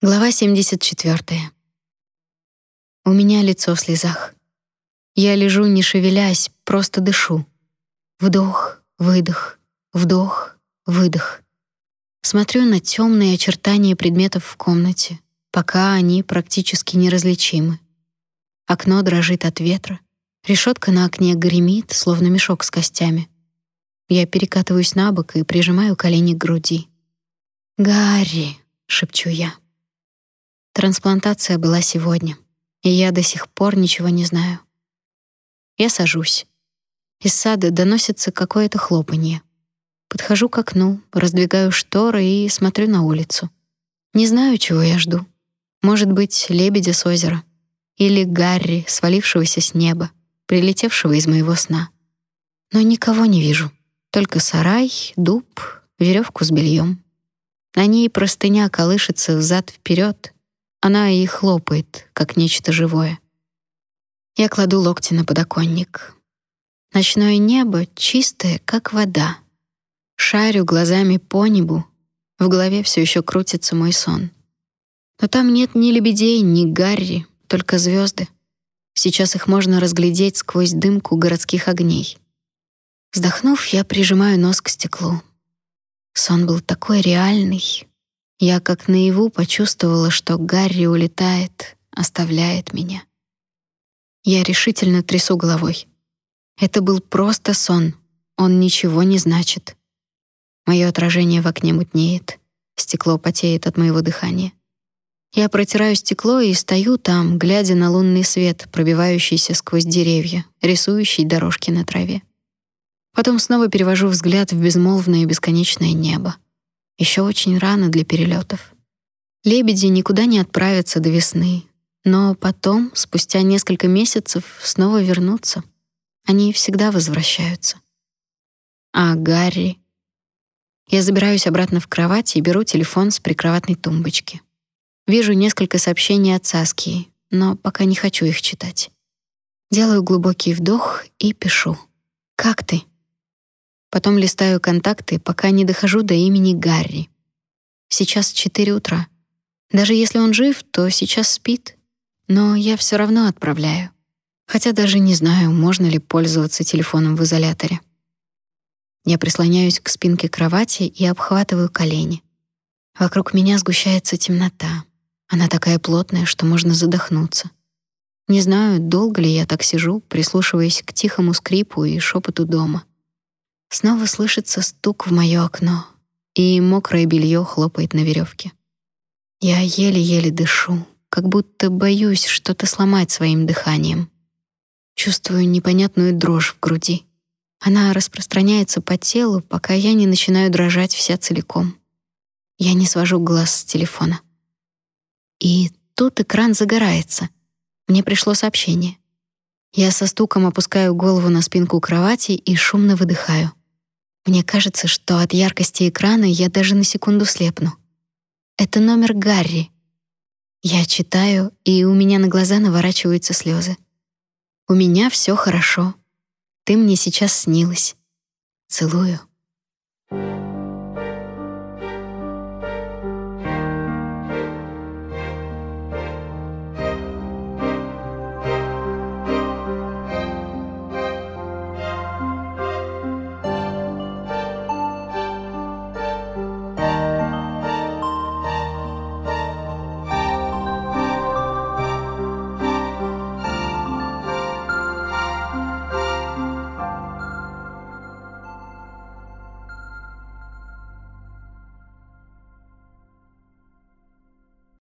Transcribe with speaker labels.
Speaker 1: Глава 74. У меня лицо в слезах. Я лежу, не шевелясь, просто дышу. Вдох, выдох, вдох, выдох. Смотрю на темные очертания предметов в комнате, пока они практически неразличимы. Окно дрожит от ветра, решетка на окне гремит, словно мешок с костями. Я перекатываюсь на бок и прижимаю колени к груди. «Гарри!» — шепчу я. Трансплантация была сегодня, и я до сих пор ничего не знаю. Я сажусь. Из сада доносится какое-то хлопанье. Подхожу к окну, раздвигаю шторы и смотрю на улицу. Не знаю, чего я жду. Может быть, лебедя с озера или Гарри, свалившегося с неба, прилетевшего из моего сна. Но никого не вижу. Только сарай, дуб, веревку с бельем. На ней простыня колышется взад вперед, она и хлопает, как нечто живое. Я кладу локти на подоконник. Ночное небо чистое, как вода. Шарю глазами по небу. В голове все еще крутится мой сон. Но там нет ни лебедей, ни Гарри, только звезды. Сейчас их можно разглядеть сквозь дымку городских огней. Вздохнув, я прижимаю нос к стеклу. Сон был такой реальный, я как наяву почувствовала, что Гарри улетает, оставляет меня. Я решительно трясу головой. Это был просто сон. Он ничего не значит. Мое отражение в окне мутнеет. Стекло потеет от моего дыхания. Я протираю стекло и стою там, глядя на лунный свет, пробивающийся сквозь деревья, рисующий дорожки на траве. Потом снова перевожу взгляд в безмолвное бесконечное небо. Еще очень рано для перелетов. Лебеди никуда не отправятся до весны, но потом, спустя несколько месяцев, снова вернутся. Они всегда возвращаются. А Гарри? Я забираюсь обратно в кровать и беру телефон с прикроватной тумбочки. Вижу несколько сообщений от Саски, но пока не хочу их читать. Делаю глубокий вдох и пишу. «Как ты?» Потом листаю контакты, пока не дохожу до имени Гарри. Сейчас 4 утра. Даже если он жив, то сейчас спит. Но я все равно отправляю. Хотя даже не знаю, можно ли пользоваться телефоном в изоляторе. Я прислоняюсь к спинке кровати и обхватываю колени. Вокруг меня сгущается темнота. Она такая плотная, что можно задохнуться. Не знаю, долго ли я так сижу, прислушиваясь к тихому скрипу и шепоту дома. Снова слышится стук в моё окно, и мокрое белье хлопает на веревке. Я еле-еле дышу, как будто боюсь что-то сломать своим дыханием. Чувствую непонятную дрожь в груди. Она распространяется по телу, пока я не начинаю дрожать вся целиком. Я не свожу глаз с телефона. И тут экран загорается. Мне пришло сообщение. Я со стуком опускаю голову на спинку кровати и шумно выдыхаю. Мне кажется, что от яркости экрана я даже на секунду слепну. Это номер Гарри. Я читаю, и у меня на глаза наворачиваются слезы. У меня все хорошо. Ты мне сейчас снилась. Целую.